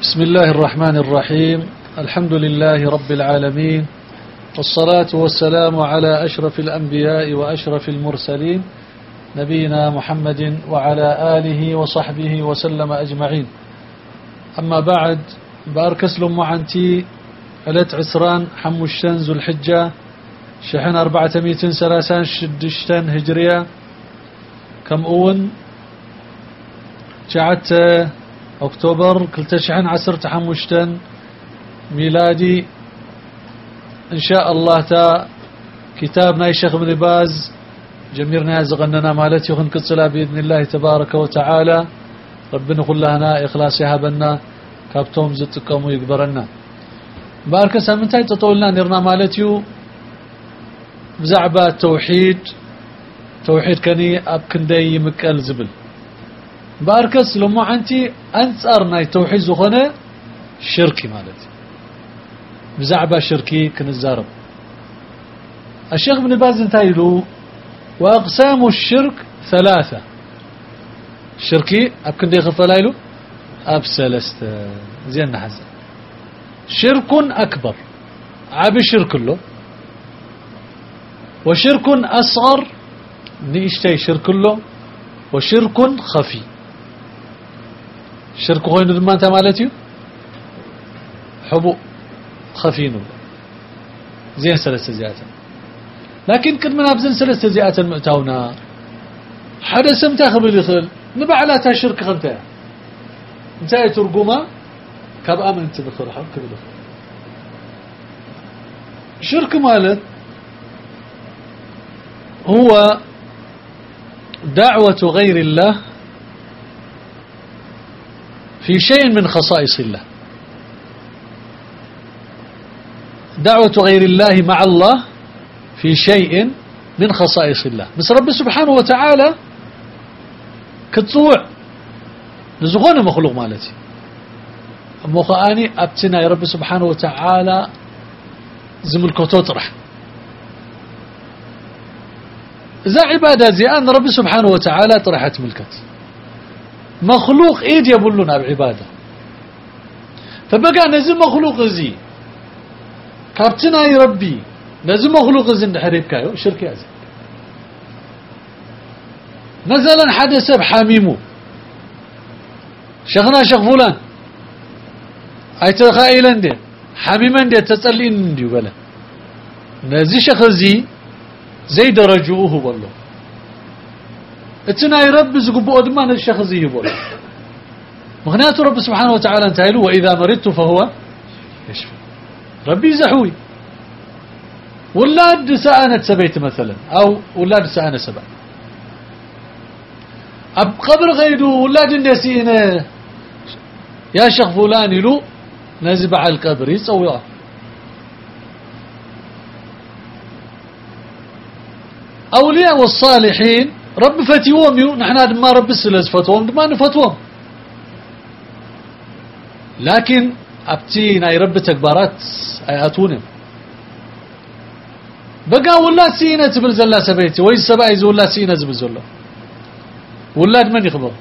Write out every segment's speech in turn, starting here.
بسم الله الرحمن الرحيم. الحمد لله رب العالمين والصلاة والسلام على أشرف الأنبياء وأشرف المرسلين نبينا محمد وعلى آله وصحبه وسلم أجمعين. أما بعد باركس لهم عنتي ألت عسران حمو الشنز الحجة شحن أربعة ميتين سلاسان شدشتن هجرية. كم أون؟ شعت أكتوبر كلتا شحن عسر تحمشتن ميلادي. إن شاء الله تا كتابنا الشيخ ابن باز جميرنا زغننا مالتي يخن كتصلا بإذن الله تبارك وتعالى. ربنا كلنا إخلاص يهبنا كابتوم زتكم يكبرنا بارك سامنتاي تطولنا نرنا مالتيو. بزعبة توحيد. توحيد كني أب كندي يمكال زبل. باركس لما عنتي أنصار ناي توحيد زخنة شركي مالتي. بزعبة شركي كنزارب. الشيخ ابن باز انتايلو وأقسام الشرك ثلاثة. شركي أب كندي خفلايلو أب سلست. زين حزن. شرك أكبر. عبي شرك له. وشرك أصغر. نيشتي شرك له. وشرك خفي. شرك هو ما أنت حبو خفين زين ثلاثة زيات لكن كد من أبزن ثلاثة زيات المؤتونا حدا سمتا خبر يخل. نبعلاتها شرك خمتا. انتهي ترقوما؟ كاب آمن انت بخير حق كبير شرك مالت هو دعوة غير الله في شيء من خصائص الله. دعوة غير الله مع الله في شيء من خصائص الله. بس رب سبحانه وتعالى كتصوع نزغون مخلوق مالتي. مخاني أبتنا يا رب سبحانه وتعالى زمل كتوطرح إذا عبادة زي أن رب سبحانه وتعالى طرحت ملكت. مخلوق ايد يبلون على العبادة فبقى نزي مخلوق زي. كابتنا ربي نزي مخلوق زي نحريب كايو شركي ازي مثلا حدا سب حميمو شيخنا شيخ فلان. ايتخايلا دي. حميما دي تسألين دي بلا نزي شيخ زي زي درجوه والله. እቲ ናይ ረቢ ዝግብኦ ድማ ነዚ ሸኽ እዚ ይህበሎ ምክንያቱ ረቢ ስብሓን ወተዓላ እንታይ ኢሉ ወኢዛ መሪድቱ ፈሁወ የሽፊ ረቢ ይዘሕዊ ውላድ ሰኣነት ሰበይቲ መሰለን ኣው ውላድ ሰኣነ ሰባ ኣብ ቀብሪ ኸይዱ ውላድ እንደ ሲእነ ያ ሸኽ ፉላን ኢሉ نزبع القبر يصوره أولياء والصالحين رب فتيوم يو نحن ما رب السلز فتوهم ما نفتوهم لكن أبتين أي رب تكبارات أياتونهم بقى ولا سينة تبل زلا سبيتي ويز سبايز ولا سينة زبل زلا. ولاد من يخبر؟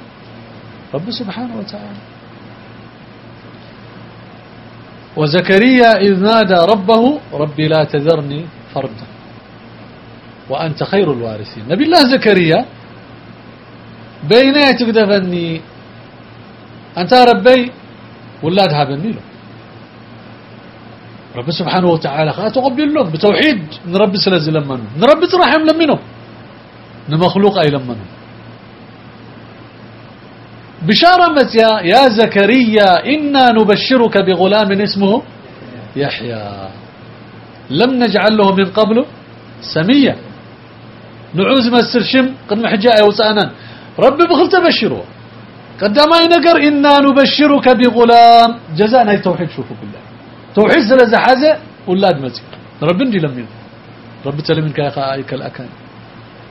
رب سبحانه وتعالى. وزكريا إذ نادى ربه ربي لا تذرني فردا. وأنت خير الوارثين. نبي الله زكريا بين تقدفني. أنت ربي ولاد هابني له. رب سبحانه وتعالى خلاص تقبل لهم بتوحيد نربي سلز لمنه نربي ترحم لمنه. نمخلوق أي لمنه بشارة متيا يا زكريا إنا نبشرك بغلام اسمه يحيى. لم نجعل له من قبل سمية. نعوز ما السرشم قد محجاء وسأنا. ربي بخل تبشره قدما ينقر إنا نبشرك بغلام. جزانا توحيد شوفوا بالله. توحيد سلزة حزة ولاد مزيد. ربي ندي لمن. ربي تلمن كايك الأكان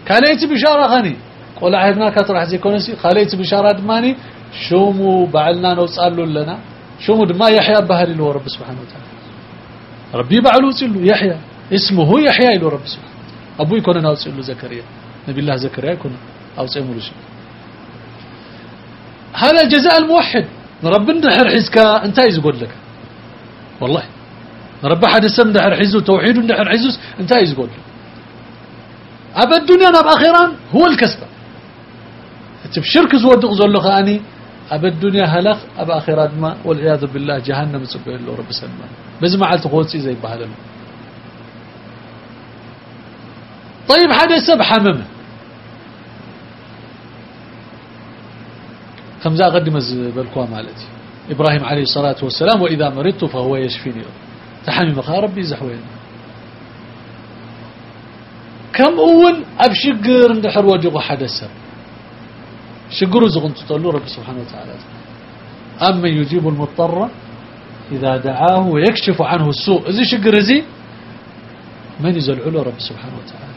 كان يتي بشارة غني قول عهدنا كترح زي كونسي خاليت بشارة دماني. شومو بعلنا نوصالو لنا. شومو دما يحيى بهري له رب سبحانه وتعالى. ربي بعلو يحيى. اسمه يحيى له رب سبحانه أبو يكون نوصل له زكريا. نبي الله زكريا يكون أوصي مرشد هذا جزاء الموحد. نرب ندحر حزك أنت يزقول لك. والله. نرب حد السم ندحر حزو توحيد ندحر حزوس أنت يزقول أبا الدنيا نب أخيرا هو الكسب. شرك زودق زلق أني أبا الدنيا هلخ أبا أخيرا ما والعياذ بالله جهنم سبحانه الله رب سلمان بس ما عالت قوتي زي بهذا طيب حدا سب حممه خمزة قدم بالكوا مالتي إبراهيم عليه الصلاة والسلام وإذا مرضت فهو يشفيني. تحمي مخا ربي زحوين. كم أول أبشقر اندحر وجه حدا سب شقروا زغن تطلوا رب سبحانه وتعالى. أما يجيب المضطر إذا دعاه ويكشف عنه السوء. إذا شقر زي من يزلعوا رب سبحانه وتعالى.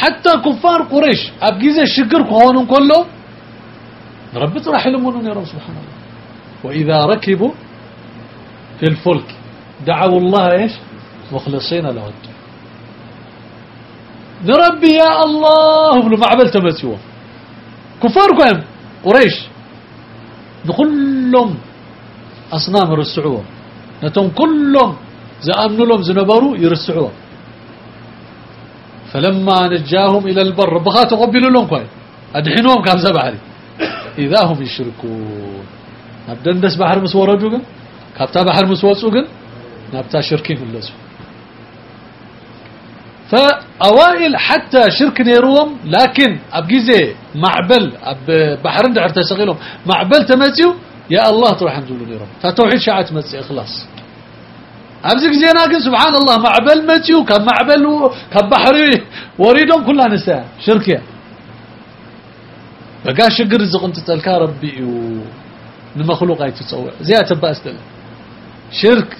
حتى كفار قريش. أبقيز الشقر كهونهم كله. رب راح يلمونون يا رب سبحانه الله. وإذا ركبوا في الفلك دعوا الله إيش؟ مخلصين له الدين. نربي يا الله. بلو معبل تمسيوه كفار كهم قريش. نكلهم. أصنام يرسعوه. نتهم كلهم. زأمنوا لهم زنبروا يرسعوه. فلما نجاهم إلى البر بخات قبلوا لهم كوي. أدحنوهم كان زبحري إذا هم يشركون. نبدأ ندس بحر مسورة جوجن كابتا بحر مسورة جوجن نبتا شركين اللزو فأوائل حتى شرك نيروم لكن أبجيزي معبل أب بحر دعر تسغيلهم معبل تمتيو يا الله تروح نزول نيروم فتوحيد شاعة تمتي إخلاص أبزك زينا قل سبحان الله معبل متيو كم معبل كبحري وريدهم كلها نساء شركيا بقى شقر زقنت تلكا ربي نمخلوق اي تتصور زي اتبا استل شرك.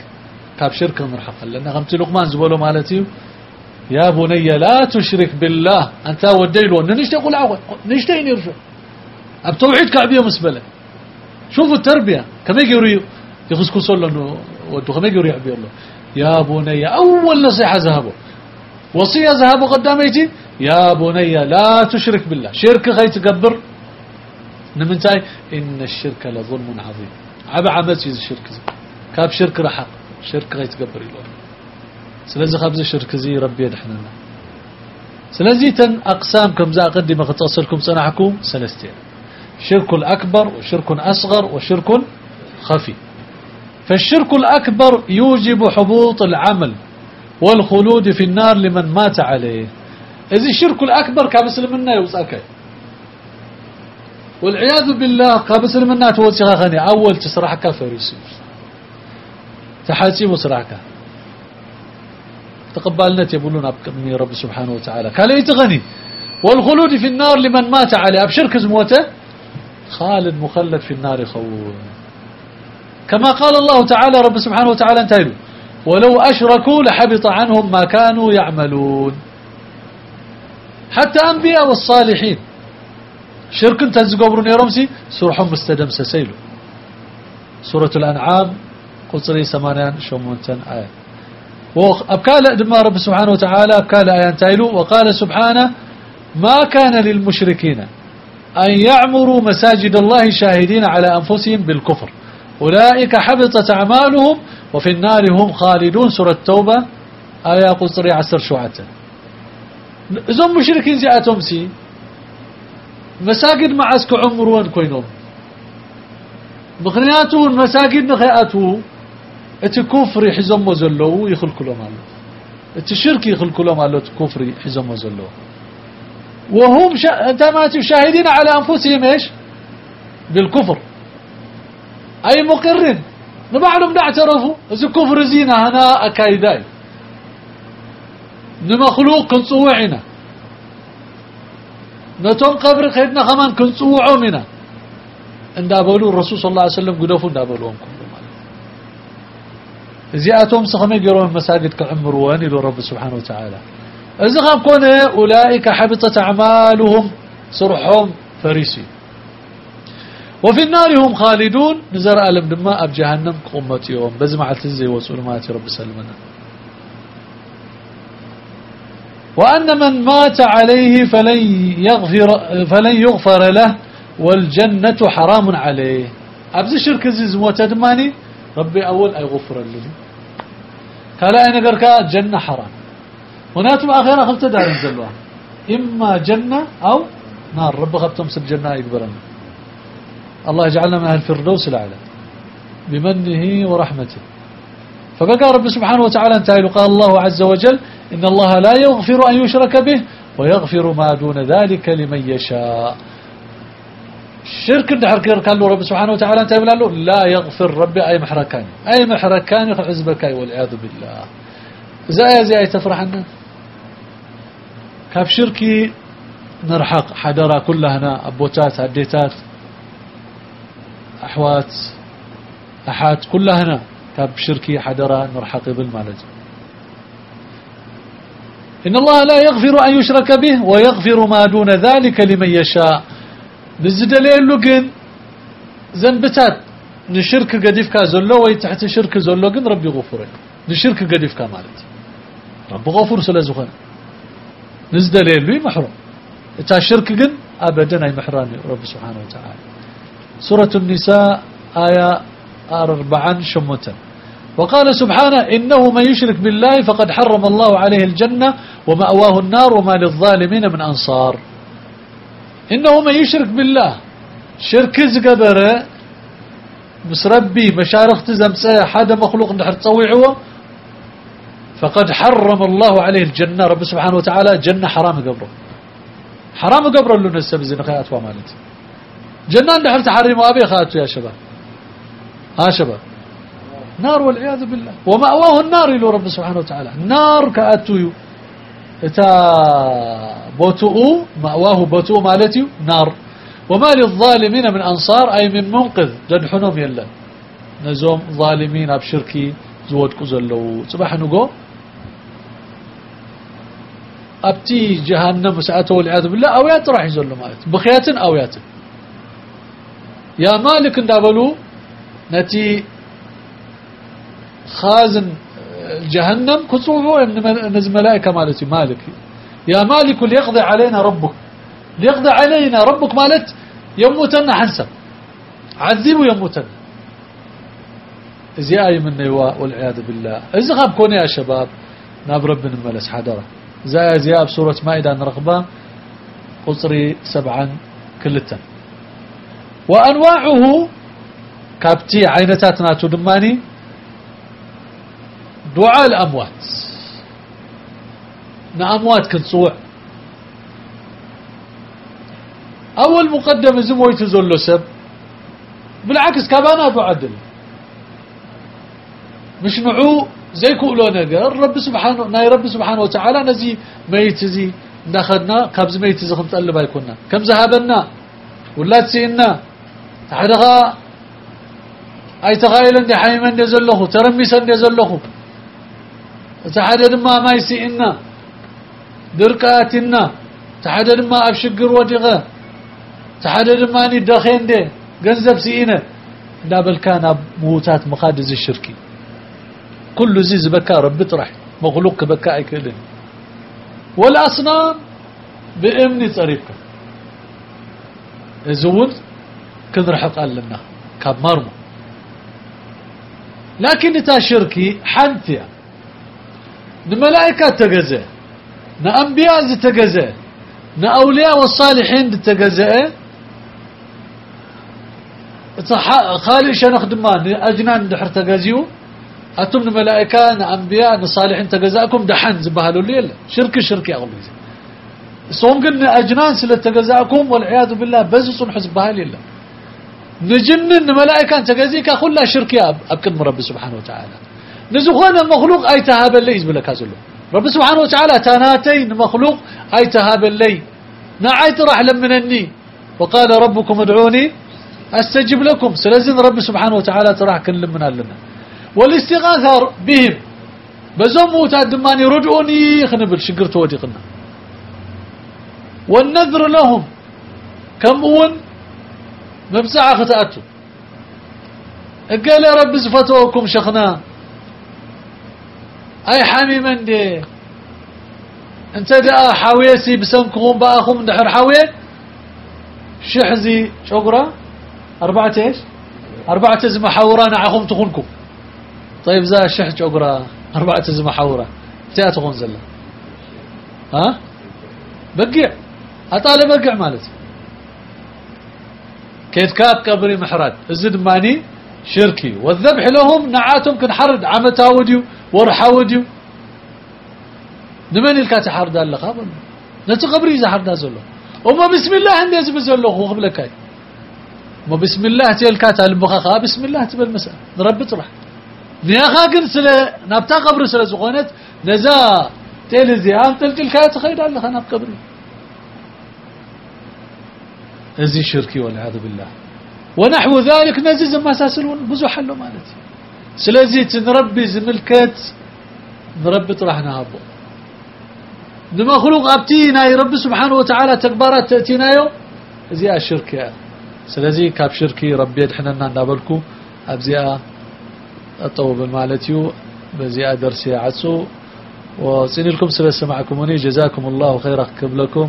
كاب شرك مرحقا لأن غمت لقمان زبولو مالتي. يا بني لا تشرك بالله. أنت وديلو نشتي قول عوض. نشتي نرجع أب توحيد كعبية مسبلة. شوفوا التربية. كما يجي يخسكو صلى انه ودو كما يجي يعبي الله. يا بني أول نصيحة ذهبوا. وصية ذهبوا قداميتي يا بني لا تشرك بالله. شرك غير تقبر نمنتاي إن الشرك لظلم عظيم. عبا عمت يز الشرك زي كاب شرك رحق. شرك غير تقبر إلوه سلازي خبز الشرك زي ربي يدحننا سلازي تن أقسام كم زا أقدم أختصلكم صنعكم سلستين. شرك الأكبر وشرك أصغر وشرك خفي فالشرك الأكبر يوجب حبوط العمل والخلود في النار لمن مات عليه. إذا الشرك الأكبر كمسلم منا يوزأك والعياذ بالله كمسلم منا توزيها غني. أول تسرحك فريسي تحاسيب وسرحك تقبلنا يقولون أبقني رب سبحانه وتعالى. قال غني. والخلود في النار لمن مات عليه. أبشرك زموته؟ خالد مخلد في النار خول كما قال الله تعالى رب سبحانه وتعالى انتهلوا ولو أشركوا لحبط عنهم ما كانوا يعملون. حتى أنبياء والصالحين. شرك تنزقبرون يرمسي سورهم مستدم سسيلو سورة الأنعام قصري سمانان شمونتن آية. وأبكال دما رب سبحانه وتعالى أبكال آيان تايلو وقال سبحانه ما كان للمشركين أن يعمروا مساجد الله شاهدين على أنفسهم بالكفر. أولئك حبطت أعمالهم وفي النار هم خالدون. سورة التوبة آية قصري عسر شعته إذن مشركين زياتهم سي. مساجد معسك عمرون كوينهم مغنياتهم مساجد نخياتو اتي كفري حزم وزلو يخلق لهم الله اتي شرك يخلق لهم الله كفري حزم وزلو. وهم شا... تماتي شاهدين على أنفسهم إيش؟ بالكفر. أي مقرن. نبعلم نعترفوا إذا كفر زينة هنا أكايداي. نمخلوق كنصوعنا نتوم قبر خيدنا كمان كنصوعوا منا. اندابلو الرسول صلى الله عليه وسلم قدفوا اندابلوهم كلهم. زياتهم سخمي يقرون مساجد كعمروان إلى رب سبحانه وتعالى. إذا كون أولئك حبطت أعمالهم صرحهم فريسي وفي النار هم خالدون. نزر ألم دماء يوم. بزمع التزي وسؤول ماتي رب سلمنا. وأن من مات عليه فلن يغفر, فلن يغفر له والجنة حرام عليه. ابز شرك زي دماني ربي أول أي غفر لي. كلا اي نغركا جنة حرام. وناتم أخيرا خلت دار زلوا إما جنة أو نار. رب خبتم سب جنة يقبرنا الله يجعلنا من أهل الفردوس الأعلى بمنه ورحمته. فبقى رب سبحانه وتعالى انتهى قال الله عز وجل إن الله لا يغفر أن يشرك به ويغفر ما دون ذلك لمن يشاء. الشرك دحر قال له رب سبحانه وتعالى انت يقول له لا يغفر ربي أي محركان أي محركان حزبك والعياذ بالله. زي زي أي تفرحنا كاف شركي نرحق حدرا كلها هنا أبوتات هديتات أحوات أحات كلها هنا. كاب شركي حدرا نرحق بالمالج إن الله لا يغفر أن يشرك به ويغفر ما دون ذلك لمن يشاء. بالزدليل لقن؟ زنبتات. نشرك قديفك زلو ويتحت شرك زلو قن ربي غفره نشرك قديفك مالت رب غفور سلازخان نزدليل لي محروم. تا شرك قن أبدا أي محراني رب سبحانه وتعالى. سورة النساء آية أربعا شمتا وقال سبحانه إنه من يشرك بالله فقد حرم الله عليه الجنة ومأواه النار وما للظالمين من أنصار. إنه من يشرك بالله. شرك زقبره. مسربي مشارخ تزمسه. حدا مخلوق نحر تصويعه. فقد حرم الله عليه الجنة. رب سبحانه وتعالى جنة حرام قبره. حرام قبره اللي نسب زين خيات ومالت جنة نحر تحرم أبي خاتو يا شباب. ها شباب. نار والعياذ بالله. ومأواه النار إلى رب سبحانه وتعالى. نار كأتويو تا بوتؤ مأواه بوتؤ مالتي نار. وما للظالمين من أنصار أي من منقذ. جنحنهم يلا. نزوم ظالمين أبشركي زود كزلو. صباح نقو. أبتي جهنم سأته والعياذ بالله. أويات راح يزلو مالت. بخيات أويات يا مالك اندابلو نتي خازن جهنم كصوبه نزم ملائكة مالتي مالك. يا مالك ليقضي علينا ربك. ليقضي علينا ربك مالت يموتنا حنسب عذبوا يموتنا زي آي من والعياذ بالله. إذا غاب كوني يا شباب. ناب ربنا ملس حدرة زي زي بسورة مائدة نرغبة قصري سبعا كلتا. وأنواعه كابتي عينتاتنا تدماني دعاء الأموات. نأموات كنصوع. أول مقدم زموي تزول سب. بالعكس كابانا بعدل مش نعو زي كولو نجر رب سبحانه ناي رب سبحانه وتعالى نزي ميت زي ناخذنا كبز ميت زي خمس قلب يكوننا كم ذهبنا؟ ولا تسينا حدغا أي تغايل دي حيمن دي زلخو ترميسن دي زلخو. تحدد ما ما يسئنا دركاتنا تحدد ما أبشقر ودغا تحدد ما ني دخين دي جنزب سئنا لا بل كان موتات مخادز الشركي. كل زيز بكى رب طرح مغلوق بكى كلن والأصنام بإمني طريقك زود كنرحق قال لنا. كاب مرمو لكن تا شركي حنفيا نملائكة تجزء نأنبياء تجزء نأولياء والصالحين تجزء خالي شنخ دمان أجنان دحر تجزيو أتم الملائكة نأنبياء نصالحين تجزاكم دحن زبهلوا ليل شرك شرك يا أغلي صوم قلنا أجنان سلة تجزاكم والعياذ بالله بزس حزبها لله نجنن ملائكة تجزيك كلها شرك يا أبكد رب سبحانه وتعالى. نزخون المخلوق أي تهاب اللي يزبل كازلو. رب سبحانه وتعالى تناتين مخلوق أي تهاب اللي نعيت راح لمنني وقال ربكم ادعوني أستجب لكم. سلزن رب سبحانه وتعالى تراح كن لمنا لنا والاستغاثة بهم. بزمو تادماني رجعوني. خنبل شقرت وديقنا والنذر لهم. كم ون مبسعة ختأتوا قال يا رب زفتوكم شخنا أي حامي من دي؟ أنت دا حاويسي بسنكم باخم دحر حاوي شحزي شقرة أربعة إيش؟ أربعة زمحورة نعخم تخونكم. طيب ذا شح جقرا أربعة زمحورة تيا تخون زلا ها؟ بقع أطال بقع مالتي. كيف كاب قبري محرد؟ الزد ماني شركي. والذبح لهم نعاتهم كن حرد عمتا وديو ورحا وديو. نمن الكات حرد الله قبل نت قبري إذا حرد زلو. وما بسم الله عندي يزب زلو هاي ما بسم الله تيلكات البخاخا بسم الله تبل مساء رب طرح نياخا كن سلا نبتا قبر سلا زغونت نزا تيل زيان تلتل كاي تخيل الله خنا قبري. ازي شركي والعياذ بالله. ونحو ذلك نزز ما ساسلون بزو حلو مالتي. سلازي تنربي زملكت نربي طرحنا هابو نما خلق أبتينا رب سبحانه وتعالى تكبارات تأتينا يوم زي الشرك سلازي كاب شركي ربي حنا نابلكو. ابزيا الطوب المالتيو بزيا درسي عسو. وصيني لكم سلا سمعكموني. جزاكم الله خيرا قبلكم